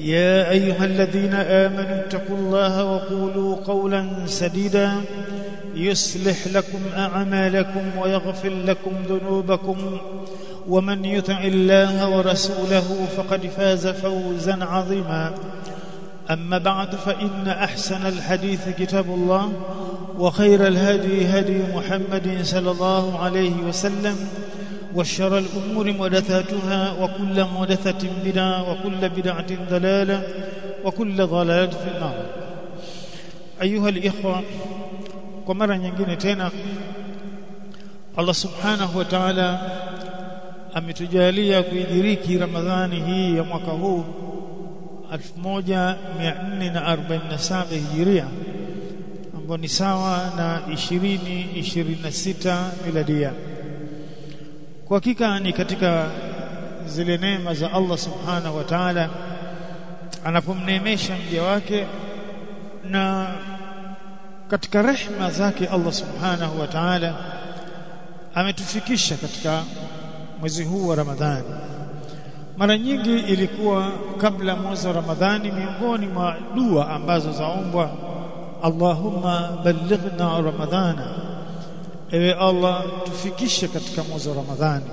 يا أيها الذين آمنوا اتقوا الله وقولوا قولا سديدا يصلح لكم أعمالكم ويغفر لكم ذنوبكم ومن يطع الله ورسوله فقد فاز فوزا عظيما. أما بعد فإن أحسن الحديث كتاب الله وخير الهدي هدي محمد صلى الله عليه وسلم وشر الأمور محدثاتها وكل محدثة بدعة وكل بدعة ضلالة وكل ضلالة في النار أيها الإخوة kwa mara nyingine tena Allah subhanahu wa ta'ala ametujalia kuidiriki Ramadhani hii ya mwaka huu 1447 Hijiria ambao ni sawa na 2026 miladia kwa hakika ni katika zile neema za Allah subhanahu wa ta'ala anapomneemesha mja wake na katika rehma zake Allah subhanahu wa ta'ala ametufikisha katika mwezi huu wa Ramadhani. Mara nyingi ilikuwa kabla mwezi wa Ramadhani miongoni mwa dua ambazo zaombwa Allahumma balighna Ramadhana ewe Allah tufikishe katika mwezi wa Ramadhani.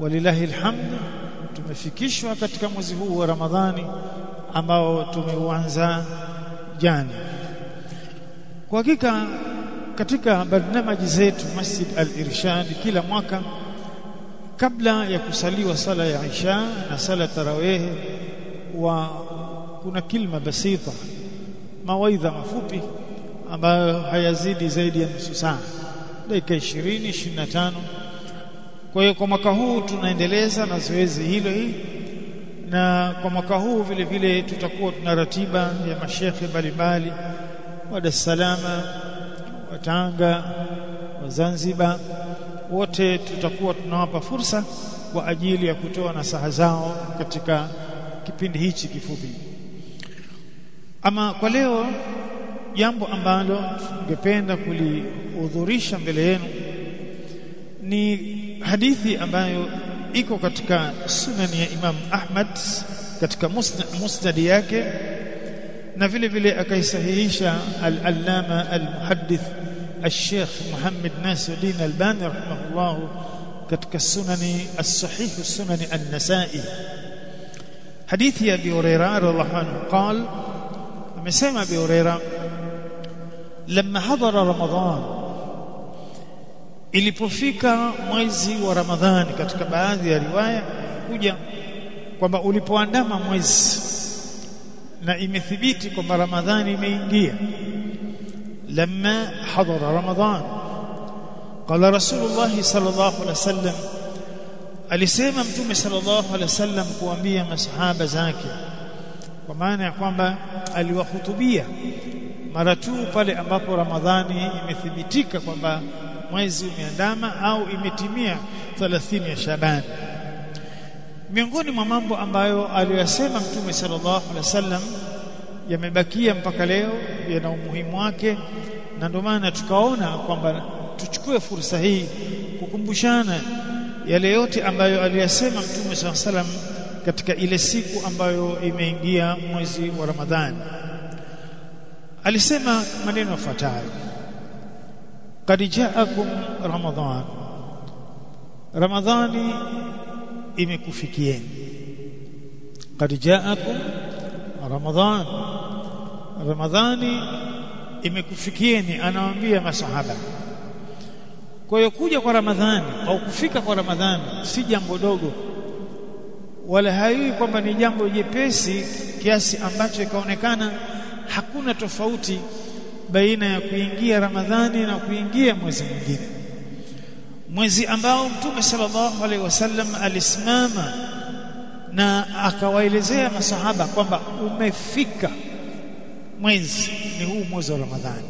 Walilahi alhamd tumefikishwa katika mwezi huu wa Ramadhani ambao tumeuanza jana. Kwa hakika katika barnamaji zetu Masjid Al-Irshad kila mwaka kabla ya kusaliwa sala ya Isha na sala tarawih wa kuna kilma basita mawaidha mafupi ambayo hayazidi zaidi ya nusu saa dakika 20 25 kwa hiyo kwa mwaka huu tunaendeleza na zoezi hilo hili na kwa mwaka huu vile vile tutakuwa tuna ratiba ya mashekhe mbalimbali wa Dar es Salaam wa Tanga wa Zanzibar. Wote tutakuwa tunawapa fursa kwa ajili ya kutoa nasaha zao katika kipindi hichi kifupi. Ama kwa leo jambo ambalo tungependa kulihudhurisha mbele yenu ni hadithi ambayo iko katika sunani ya Imam Ahmad katika musnad yake na vile vile akaisahihisha al-allama al-muhaddith al-sheikh Muhammad Nasiruddin Albani rahimahullah katika sunani as-sahih sunani an-nasa'i hadithi ya Abi Hurairah radhiallahu anhu قال amesema Abi Hurairah لما حضر رمضان ilipofika mwezi wa Ramadhani katika baadhi ya riwaya kuja kwamba ulipoandama mwezi na imethibiti kwamba Ramadhani imeingia lamma hadara Ramadhan. Qala Rasulullah sallallahu alaihi wasallam alisema mtume sallallahu alaihi wasallam kuambia masahaba zake kwa maana ya kwamba aliwahutubia mara tu pale ambapo Ramadhani imethibitika kwamba mwezi umeandama au imetimia 30 ya Shaban. Miongoni mwa mambo ambayo aliyosema mtume sallallahu alaihi wasallam yamebakia mpaka leo yana umuhimu wake na ndio maana tukaona kwamba tuchukue fursa hii kukumbushana yale yote ambayo aliyasema mtume alaihi wasallam katika ile siku ambayo imeingia mwezi wa Ramadhani. Alisema maneno yafuatayo qad ja'akum ramadan. Ramadhani imekufikieni qad ja'akum ramadhan ramadhani imekufikieni anawaambia masahaba. Kwa hiyo kuja kwa Ramadhani au kufika kwa Ramadhani si jambo dogo. Wala haiwi kwamba ni jambo jepesi kiasi ambacho ikaonekana hakuna tofauti baina ya kuingia Ramadhani na kuingia mwezi mwingine. Mwezi ambao Mtume sallallahu alaihi wasallam alisimama na akawaelezea masahaba kwamba umefika mwezi ni huu mwezi wa Ramadhani.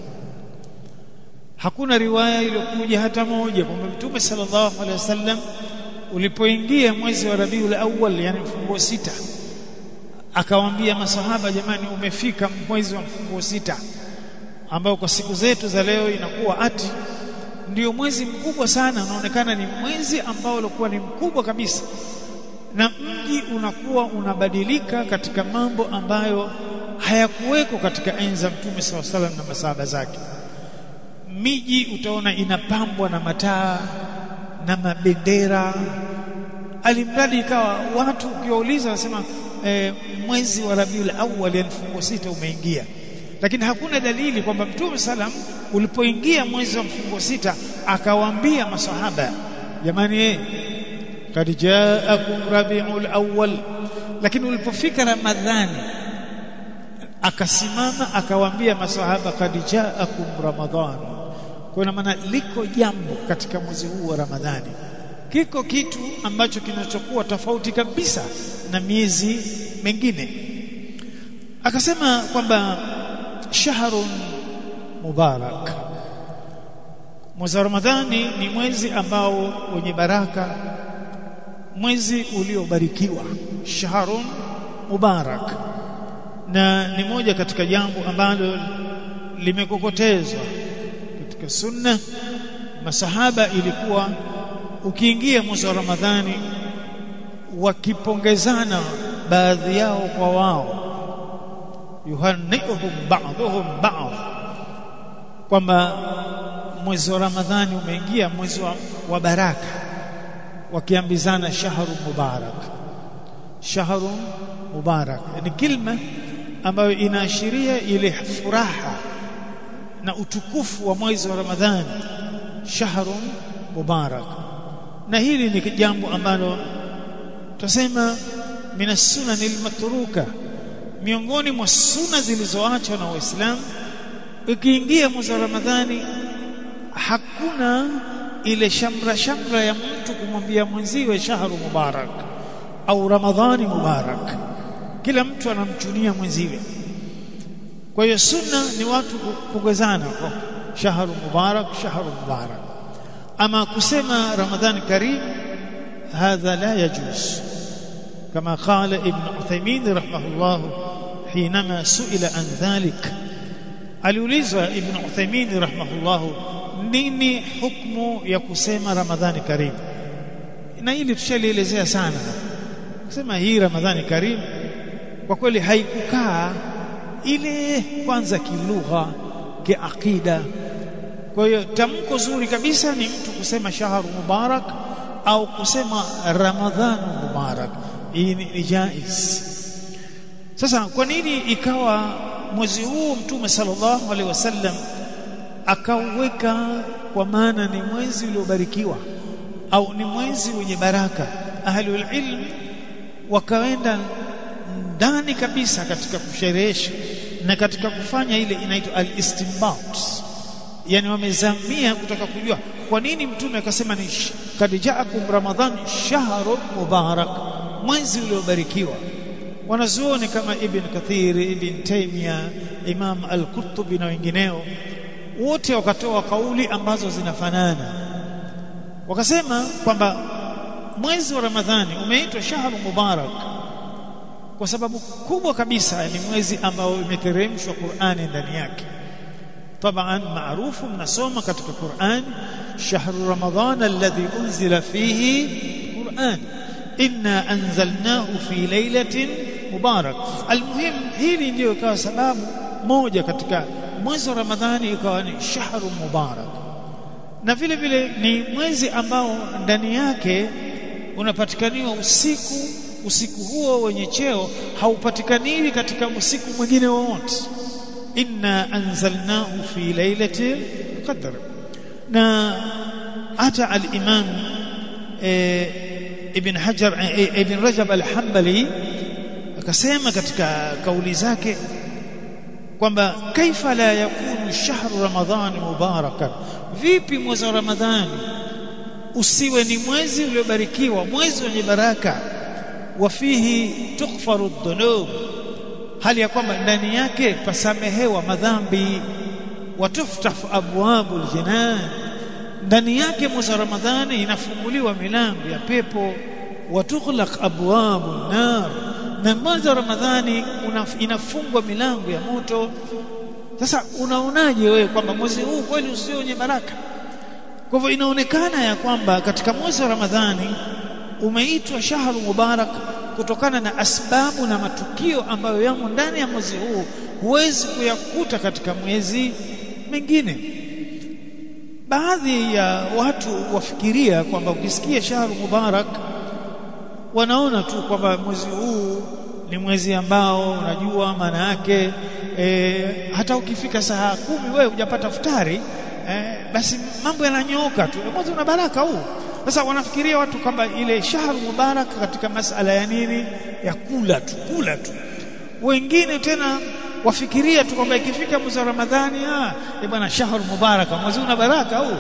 Hakuna riwaya iliyokuja hata moja kwamba Mtume sallallahu alaihi wasallam ulipoingia mwezi wa Rabiul Awwal yani mfungo sita akawaambia masahaba jamani umefika mwezi wa mfungo sita ambao kwa siku zetu za leo inakuwa ati ndio mwezi mkubwa sana unaonekana ni mwezi ambao ulikuwa ni mkubwa kabisa na mji unakuwa unabadilika katika mambo ambayo hayakuweko katika enzi za Mtume SAW salam na masahaba zake. Miji utaona inapambwa na mataa na mabendera alimradi ikawa watu ukiwauliza wanasema e, mwezi wa Rabiul Awwal mfungo sita umeingia lakini hakuna dalili kwamba Mtume salam ulipoingia mwezi wa mfungo sita akawaambia masahaba jamani kad jaakum rabiul awwal. Lakini ulipofika ramadhani akasimama akawaambia masahaba kad jaakum ramadhan. Kwa maana liko jambo katika mwezi huu wa ramadhani kiko kitu ambacho kinachokuwa tofauti kabisa na miezi mengine akasema kwamba shahrun mubarak. Mwezi wa ramadhani ni mwezi ambao wenye baraka mwezi uliobarikiwa shahrun mubarak. Na ni moja katika jambo ambalo limekokotezwa katika sunna. Masahaba ilikuwa ukiingia mwezi wa ramadhani wakipongezana baadhi yao kwa wao yuhanniuhum ba'dhum ba'd. Kwamba mwezi wa ramadhani umeingia mwezi wa, baraka wakiambizana shahru mubarak. Shahru mubarak. Ni kilma ambayo inaashiria ile furaha na utukufu wa mwezi wa ramadhani. Shahru mubarak. Na hili ni jambo ambalo tusema min sunan almatruka miongoni mwa sunna zilizoachwa na waislamu ukiingia mwezi wa ramadhani hakuna ile shamra shamra ya mtu kumwambia mwenziwe shahru mubarak au ramadhani mubarak kila mtu anamchunia mwenziwe. Kwa hiyo sunna ni watu kupongezana kwa shahru mubarak shahru mubarak ama kusema ramadhani karim hadha la yajuz kama qala ibn Uthaymeen rahimahullah حينما سئل عن ذلك aliulizwa ibn Uthaymeen rahimahullah nini hukumu ya kusema ramadhani karim na hili tushalielezea sana kusema hii ramadhani karim kwa kweli haikukaa ile kwanza kilugha kiakida kwa hiyo tamko zuri kabisa ni mtu kusema shahru mubarak au kusema ramadhan mubarak hii ni jais. Sasa kwa nini ikawa mwezi huu mtume sallallahu alaihi wasallam akauweka kwa maana ni mwezi uliobarikiwa au ni mwezi wenye baraka? Ahlul ilm wakaenda ndani kabisa katika kusherehesha na katika kufanya ile inaitwa al-istinbat yani wamezamia kutaka kujua kwa nini mtume akasema ni kad jaakum ramadhan shahru mubarak mwezi uliobarikiwa wanazuoni kama ibn kathir ibn taymiya imam al-qurtubi na wengineo wote wakatoa kauli ambazo zinafanana wakasema kwamba mwezi wa ramadhani umeitwa shahru mubarak kwa sababu kubwa kabisa ni mwezi ambao imeteremshwa Qur'ani ndani yake طبعا معروف mnasoma katika Qur'an shahru ramadhan alladhi unzila fihi Qur'an inna anzalnahu fi laylatin mubarak. Almuhim hili ndio ikawa sababu moja katika mwezi wa Ramadhani ikawa ni shahru mubarak. Na vile vile ni mwezi ambao ndani yake unapatikaniwa usiku usiku huo wenye cheo haupatikaniwi katika usiku mwingine wowote. Inna anzalnahu fi lailati qadr. Na hata al-Imam e, Ibn Hajar e, Ibn Rajab al-Hanbali akasema katika kauli zake kwamba kaifa la yakunu shahru ramadhan mubarakan? Vipi mwezi wa ramadhani usiwe ni mwezi uliobarikiwa mwezi wenye baraka? Wa fihi tughfaru dhunub hali ya kwamba ndani yake pasamehewa madhambi. Wa tuftaf abwabul jinan ndani yake mwezi wa ramadhani inafunguliwa milango ya pepo. Wa abwabu nar na mwezi wa ramadhani inafungwa milango ya moto. Sasa unaonaje wewe kwamba mwezi huu kweli usio wenye baraka? Kwa hivyo inaonekana ya kwamba katika mwezi wa ramadhani umeitwa shahru mubarak kutokana na asbabu na matukio ambayo yamo ndani ya mwezi huu. Huwezi kuyakuta katika mwezi mengine baadhi ya watu wafikiria kwamba ukisikia shahru mubarak wanaona tu kwamba mwezi huu ni mwezi ambao unajua maana yake e, hata ukifika saa kumi wewe hujapata futari e, basi mambo yananyooka tu. Mwezi una baraka huu. Sasa wanafikiria watu kwamba ile shahru mubarak katika masala ya nini? Ya kula tu kula tu. Wengine tena wafikiria tu kwamba ikifika mwezi wa Ramadhani ah e bwana shahru mubaraka mwezi una baraka huu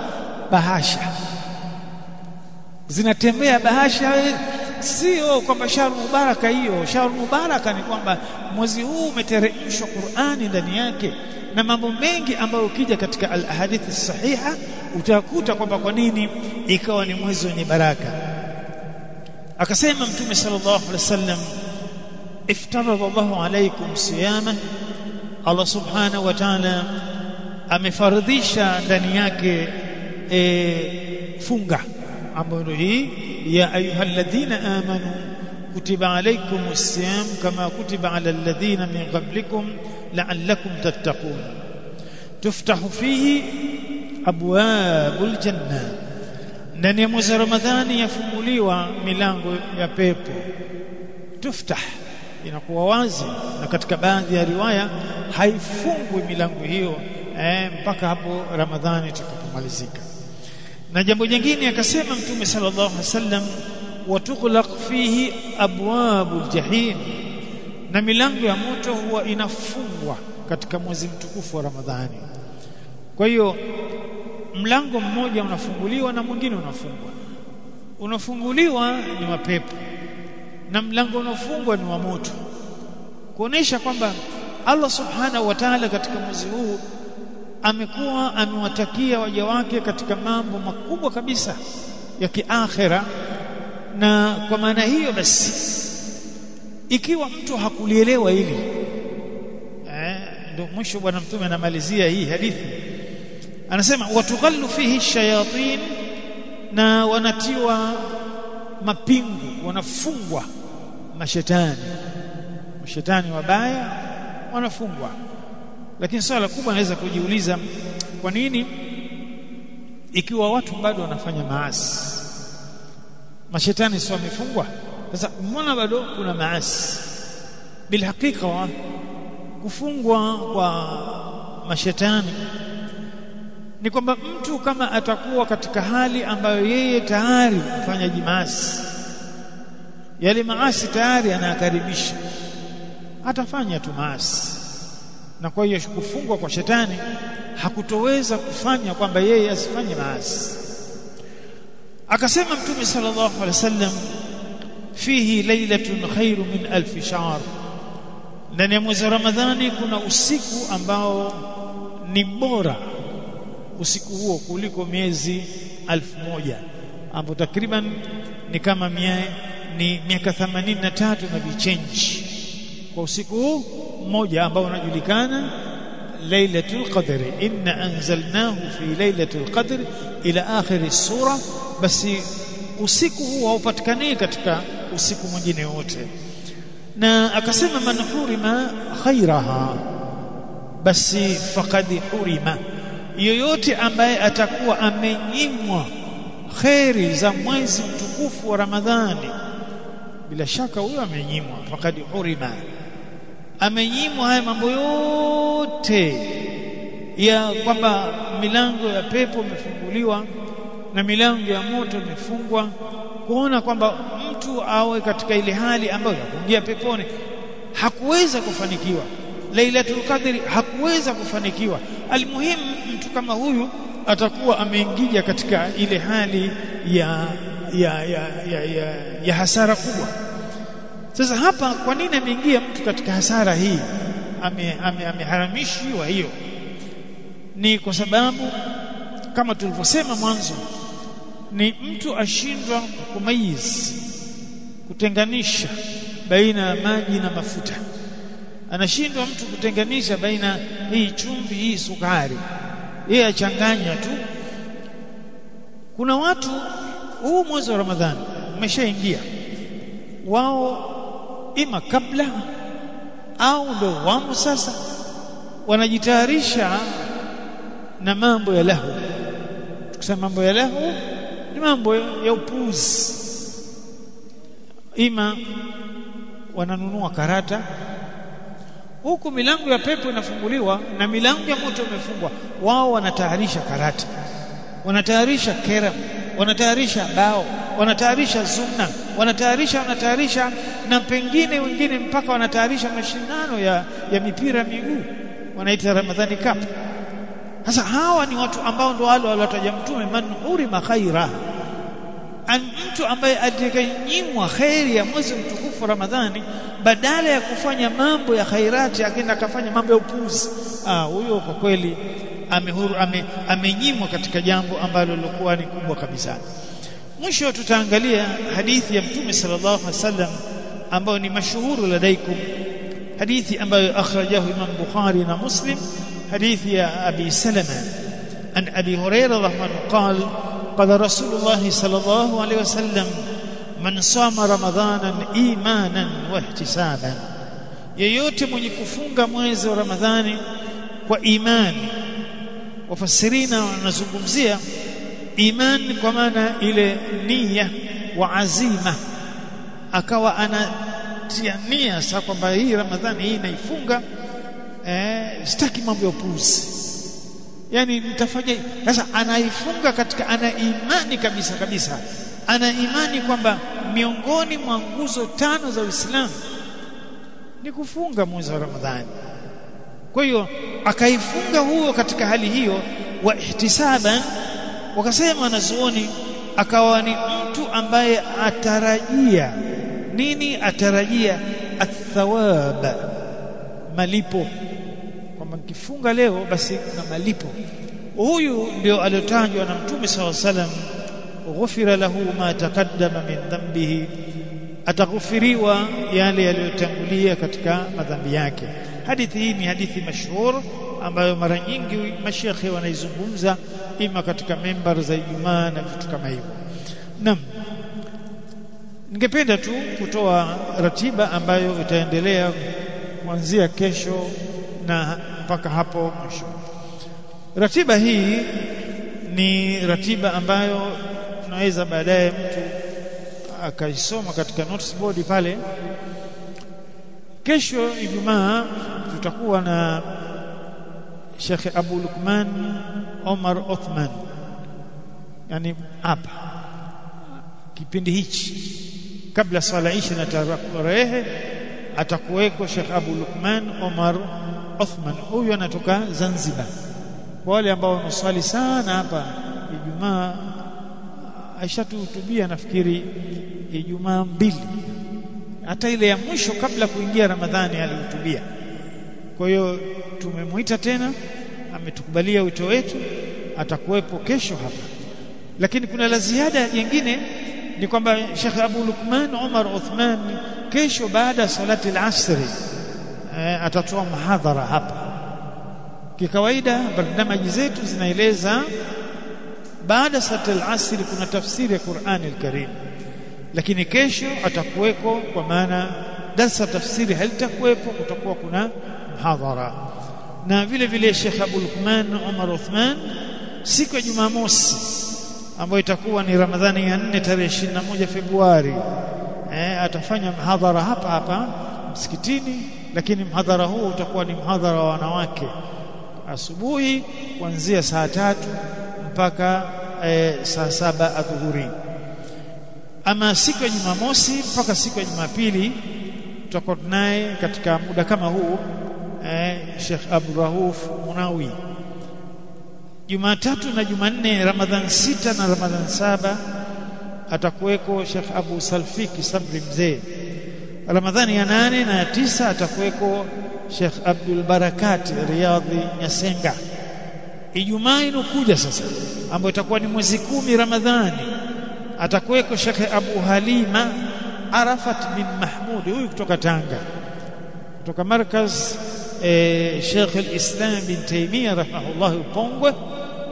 bahasha. Zinatembea bahasha. Sio kwamba shahru mubaraka hiyo. Shahru mubaraka ni kwamba mwezi huu umeteremshwa Qur'ani ndani yake na mambo mengi ambayo ukija katika al-ahadithi sahiha utakuta kwamba kwa nini ikawa ni mwezi wenye baraka. Akasema mtume sallallahu alaihi wasallam iftaradha Allahu alaykum siyama Allah subhanahu wa ta'ala amefaradhisha ndani yake e, funga ambayo hii ya ayyuhalladhina amanu kutiba alaykumus siyam kama kutiba ala alladhina min qablikum la'allakum tattaqun tuftahu fihi abwabul janna ndani ya mwezi ramadhani yafunguliwa milango ya pepo tuftah inakuwa wazi na katika baadhi ya riwaya haifungwi milango hiyo eh, mpaka hapo ramadhani itakapomalizika na jambo jingine akasema mtume sallallahu alaihi wasallam watughlaq fihi abwabul jahim. Na milango ya moto huwa inafungwa katika mwezi mtukufu wa ramadhani. Kwa hiyo mlango mmoja unafunguliwa na mwingine unafungwa. Unafunguliwa ni wa pepo na mlango unaofungwa ni wa moto. Kuonesha kwamba Allah subhanahu wa ta'ala katika mwezi huu amekuwa amewatakia waja wake katika mambo makubwa kabisa ya kiakhira. Na kwa maana hiyo basi ikiwa mtu hakulielewa hili eh, ndio mwisho bwana mtume anamalizia hii hadithi. Anasema watughallu fihi shayatin na wanatiwa mapingu wanafungwa mashetani. Mashetani wabaya wanafungwa. Lakini swala kubwa naweza kujiuliza kwa nini ikiwa watu bado wanafanya maasi mashetani sio wamefungwa? Sasa mbona bado kuna maasi? Bil hakika kufungwa kwa mashetani ni kwamba mtu kama atakuwa katika hali ambayo yeye tayari mfanyaji maasi yale maasi tayari anayakaribisha. Atafanya tu maasi. Na kwa hiyo kufungwa kwa shetani hakutoweza kufanya kwamba yeye asifanye maasi. Akasema mtume sallallahu alaihi wasallam fihi lailatun khairu min alf shahr. Ndani ya mwezi wa ramadhani kuna usiku ambao ni bora usiku huo kuliko miezi alfu moja ambapo takriban ni kama mia, ni miaka 83 na vichenji kwa usiku huu mmoja ambao unajulikana lailatul qadr inna anzalnahu fi lailatul qadr ila akhir sura basi usiku huu haupatikani katika usiku mwingine wote. Na akasema man hurima khairaha basi faqad hurima. Yoyote ambaye atakuwa amenyimwa kheri za mwezi mtukufu wa Ramadhani bila shaka huyo amenyimwa. Faqad hurima. Amenyimwa haya mambo yote ya kwamba milango ya pepo imefunguliwa na milango ya moto imefungwa kuona kwamba mtu awe katika ile hali ambayo ya kuingia peponi. Hakuweza kufanikiwa. Lailatul Qadri hakuweza kufanikiwa. Almuhimu mtu kama huyu atakuwa ameingia katika ile hali ya ya ya, ya, ya, ya hasara kubwa. Sasa hapa kwa nini ameingia mtu katika hasara hii? Ameharamishiwa ame, ame hiyo. Ni kwa sababu kama tulivyosema mwanzo ni mtu ashindwa kumayiz kutenganisha baina ya maji na mafuta. Anashindwa mtu kutenganisha baina hii chumvi hii sukari. Yeye achanganya tu. Kuna watu huu mwezi wa Ramadhani umeshaingia. Wao ima kabla au ndo wamo sasa? Wanajitayarisha na mambo ya lahu. Tukisema mambo ya lahu ni mambo ya upuzi. Ima wananunua karata. Huku milango ya pepo inafunguliwa na milango ya moto imefungwa. Wao wanatayarisha karata. Wanatayarisha kera wanatayarisha bao wanatayarisha zumna wanatayarisha wanatayarisha na pengine wengine mpaka wanatayarisha mashindano ya, ya mipira miguu wanaita Ramadhani Cup. Sasa hawa ni watu ambao ndo wale waliotaja mtume man hurima khaira. An mtu ambaye atakayenyimwa khairi ya mwezi mtukufu Ramadhani badala ya kufanya mambo ya khairati akaenda akafanya mambo ya upuzi. Ah huyo kwa kweli amehuru ame, amenyimwa katika jambo ambalo lilikuwa ni kubwa kabisa. Mwisho tutaangalia hadithi ya mtume sallallahu alaihi wasallam ambayo ni mashuhuru ladaikum. Hadithi ambayo akhrajahu imam bukhari na muslim. Hadithi ya abi salama. An abi hurairah rahimahullah qala qala rasulullah sallallahu alaihi wasallam man sama ramadhana imanan wa ihtisaban. Yeyote mwenye kufunga mwezi wa ramadhani kwa imani wafasirina wanazungumzia iman kwa maana ile nia wa azima. Akawa anatia nia sasa kwamba hii ramadhani hii naifunga eh sitaki mambo ya upuzi yani nitafanya sasa anaifunga katika ana imani kabisa kabisa. Ana imani kwamba miongoni mwa nguzo tano za Uislamu ni kufunga mwezi wa Ramadhani kwa hiyo akaifunga huo katika hali hiyo wa ihtisaban wakasema wanazuoni akawa ni mtu ambaye atarajia. Nini atarajia? Athawab malipo. Kwamba nikifunga leo basi na malipo. Huyu ndio aliyotajwa na mtume saw salam ghufira lahu ma taqaddama min dhanbihi. Ataghufiriwa yale yaliyotangulia katika madhambi yake hadithi hii ni hadithi mashhur ambayo mara nyingi mashekhe wanaizungumza ima katika membar za Ijumaa na vitu kama hivyo. Naam ningependa tu kutoa ratiba ambayo itaendelea kuanzia kesho na mpaka hapo mwisho. Ratiba hii ni ratiba ambayo tunaweza baadaye mtu akaisoma katika notice board pale kesho Ijumaa tutakuwa na Sheikh Abu Lukman Omar Othman. Yani hapa. Kipindi hichi. Kabla sala isha na tarehe atakuweko Sheikh Abu Lukman Omar Othman. Huyu anatoka Zanzibar. Kwa wale ambao wanaswali sana hapa Ijumaa aishatuhutubia nafikiri Ijumaa mbili hata ile ya mwisho kabla kuingia Ramadhani alihutubia. Kwa hiyo tumemwita tena ametukubalia wito wetu atakuwepo kesho hapa. Lakini kuna la ziada nyingine ni kwamba Sheikh Abu Lukman Umar Uthman kesho baada ya salati al-asri eh, atatoa mahadhara hapa. Kikawaida barnamaji zetu zinaeleza baada salati al-asri kuna tafsiri ya Qur'an al-Karim lakini kesho atakuweko kwa maana darasa tafsiri halitakuwepo kutakuwa kuna mhadhara na vile vile Sheikh Abu Lukman Omar Uthman siku ya Jumamosi ambayo itakuwa ni Ramadhani ya 4 tarehe 21 Februari eh, atafanya mhadhara hapa hapa msikitini lakini mhadhara huo utakuwa ni mhadhara wa wanawake. Asubuhi kuanzia saa tatu mpaka e, saa saba adhuhuri ama siku ya Jumamosi mpaka siku ya Jumapili tutakuwa tunaye katika muda kama huu eh, Sheikh Abu Rauf Munawi. Jumatatu na Jumanne Ramadhan sita na Ramadhan saba atakuweko Sheikh Abu Salfiki Sabri mzee. Ramadhani ya nane na ya tisa atakuweko Sheikh Abdul Barakat Riyadhi Nyasenga. Ijumaa inokuja sasa ambayo itakuwa ni mwezi kumi Ramadhani atakuweko Sheikh Abu Halima Arafat bin Mahmud huyu kutoka Tanga. Kutoka markaz eh, Sheikh al-Islam bin Taymiyyah rahimahullah Pongwe.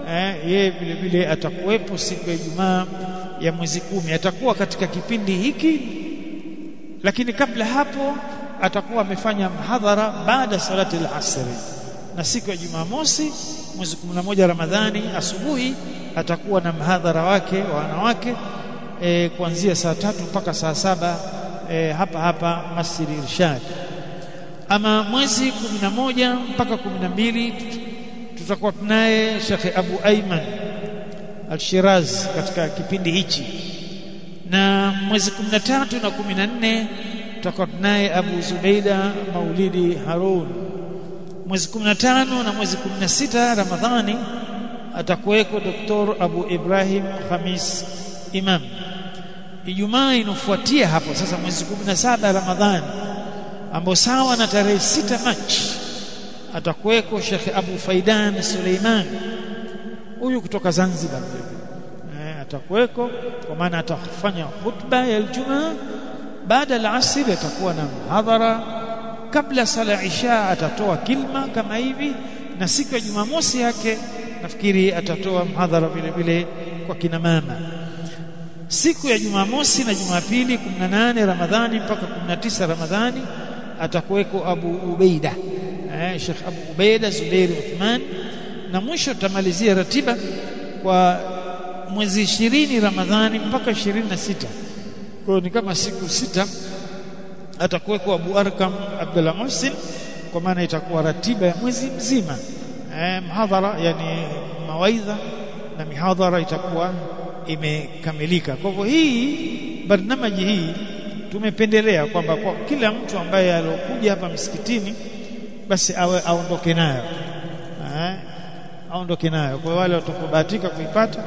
Eh, yeye vile vile atakuwepo siku ya Ijumaa ya mwezi kumi. Atakuwa katika kipindi hiki lakini kabla hapo atakuwa amefanya mhadhara baada salati al-asr na siku ya Jumamosi mwezi 11 Ramadhani asubuhi atakuwa na mhadhara wake wa wanawake e, kuanzia saa tatu mpaka saa saba e, hapa hapa Masjid Irshad. Ama mwezi 11 mpaka 12 tutakuwa tunaye Sheikh Abu Aiman Al-Shiraz katika kipindi hichi. Na mwezi 13 na 14 tutakuwa tunaye Abu Zubeida Maulidi Harun. Mwezi 15 na mwezi 16 Ramadhani atakuweko Dr. Abu Ibrahim Khamis Imam. Ijumaa inofuatia hapo sasa mwezi 17 Ramadhani ambao sawa na tarehe 6 Machi atakuweko Sheikh Abu Faidan Suleiman. Huyu kutoka Zanzibar. Eh, atakuweko kwa maana atafanya hutba ya Ijumaa. Baada ya asr atakuwa na mhadhara kabla sala isha atatoa kilma kama hivi na siku ya Jumamosi yake nafikiri atatoa mhadhara vile vile kwa kina mama. Siku ya Jumamosi na Jumapili 18 Ramadhani mpaka 19 Ramadhani atakuweko Abu Ubeida. Eh, Sheikh Abu Ubeida Zubair Uthman. Na mwisho tutamalizia ratiba kwa mwezi 20 Ramadhani mpaka 26 kwa ni kama siku sita atakuweko Abu Arkam Abdullah Muhsin kwa maana itakuwa ratiba ya mwezi mzima mhadhara yani mawaidha na mihadhara itakuwa imekamilika. Kwa hivyo hii barnamaji hii tumependelea kwamba kwa kila mtu ambaye alokuja hapa msikitini basi awe aondoke nayo. Eh, aondoke nayo. Kwa wale watakubahatika kuipata